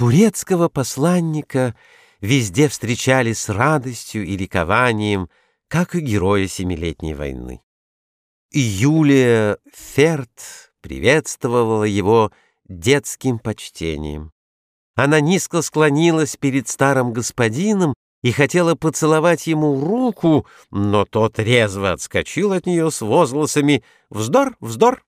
Турецкого посланника везде встречали с радостью и ликованием, как и героя Семилетней войны. Юлия Ферт приветствовала его детским почтением. Она низко склонилась перед старым господином и хотела поцеловать ему руку, но тот резво отскочил от нее с возгласами «Вздор, вздор!»,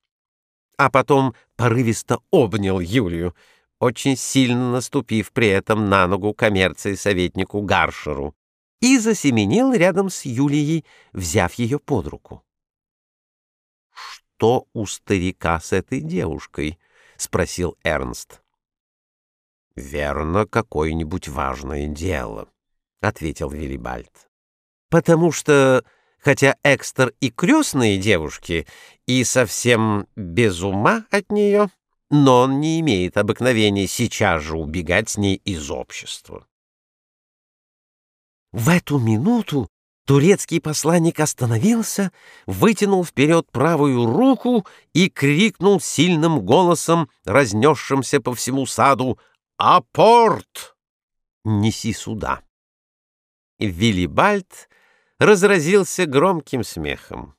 а потом порывисто обнял Юлию, очень сильно наступив при этом на ногу коммерции советнику Гаршеру, и засеменил рядом с Юлией, взяв ее под руку. «Что у старика с этой девушкой?» — спросил Эрнст. «Верно, какое-нибудь важное дело», — ответил Виллибальд. «Потому что, хотя Экстер и крестные девушки, и совсем без ума от нее, но он не имеет обыкновения сейчас же убегать с ней из общества». В эту минуту турецкий посланник остановился, вытянул вперед правую руку и крикнул сильным голосом, разнесшимся по всему саду — «Апорт! Неси сюда!» Виллибальд разразился громким смехом.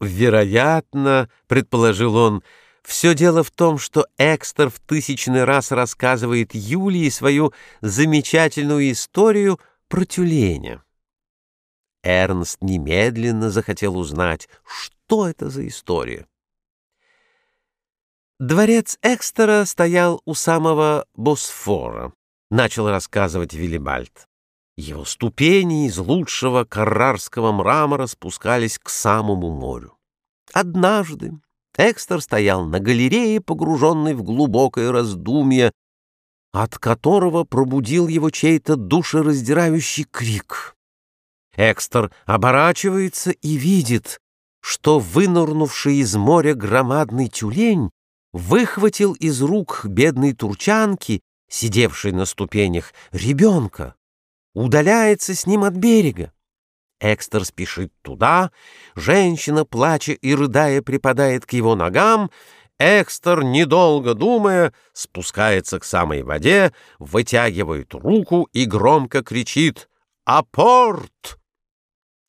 «Вероятно, — предположил он, — все дело в том, что Экстер в тысячный раз рассказывает Юлии свою замечательную историю про тюленя. Эрнст немедленно захотел узнать, что это за история. Дворец Экстера стоял у самого Босфора, начал рассказывать Виллибальд. Его ступени из лучшего каррарского мрамора спускались к самому морю. Однажды Экстер стоял на галерее, погруженный в глубокое раздумье, от которого пробудил его чей-то душераздирающий крик. Экстер оборачивается и видит, что вынырнувший из моря громадный тюлень выхватил из рук бедной турчанки, сидевшей на ступенях, ребенка, удаляется с ним от берега. Экстер спешит туда, женщина, плача и рыдая, припадает к его ногам, Экстер, недолго думая, спускается к самой воде, вытягивает руку и громко кричит «Апорт!».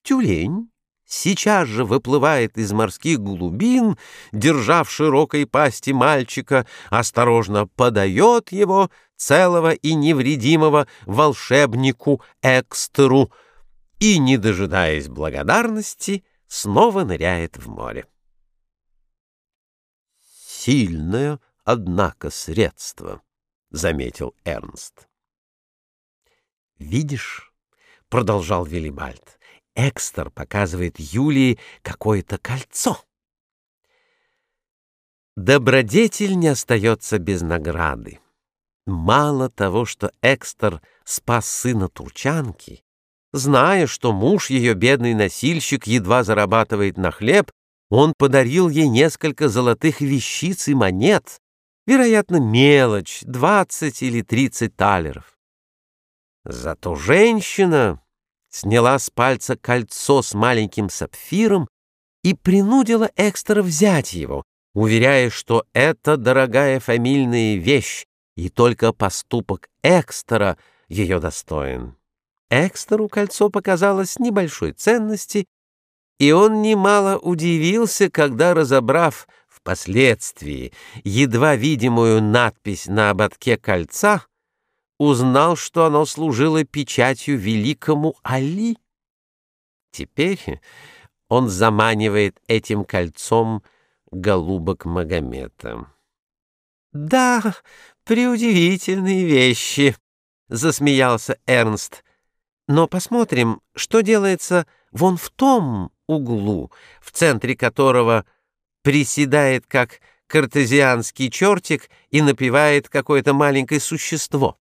Тюлень сейчас же выплывает из морских глубин, держа в широкой пасти мальчика, осторожно подает его, целого и невредимого, волшебнику Экстеру, и, не дожидаясь благодарности, снова ныряет в море. «Сильное, однако, средство», — заметил Эрнст. «Видишь», — продолжал Виллибальд, Экстер показывает Юлии какое-то кольцо. Добродетель не остается без награды. Мало того, что Экстер спас сына турчанки, зная, что муж ее, бедный носильщик, едва зарабатывает на хлеб, он подарил ей несколько золотых вещиц и монет, вероятно, мелочь, двадцать или тридцать талеров. Зато женщина сняла с пальца кольцо с маленьким сапфиром и принудила Экстера взять его, уверяя, что это дорогая фамильная вещь, и только поступок Экстера ее достоин. Экстеру кольцо показалось небольшой ценности, и он немало удивился, когда, разобрав впоследствии едва видимую надпись на ободке кольца, узнал, что оно служило печатью великому Али. Теперь он заманивает этим кольцом голубок Магомета. «Да, преудивительные вещи», — засмеялся Эрнст. «Но посмотрим, что делается вон в том углу, в центре которого приседает как картезианский чертик и напевает какое-то маленькое существо».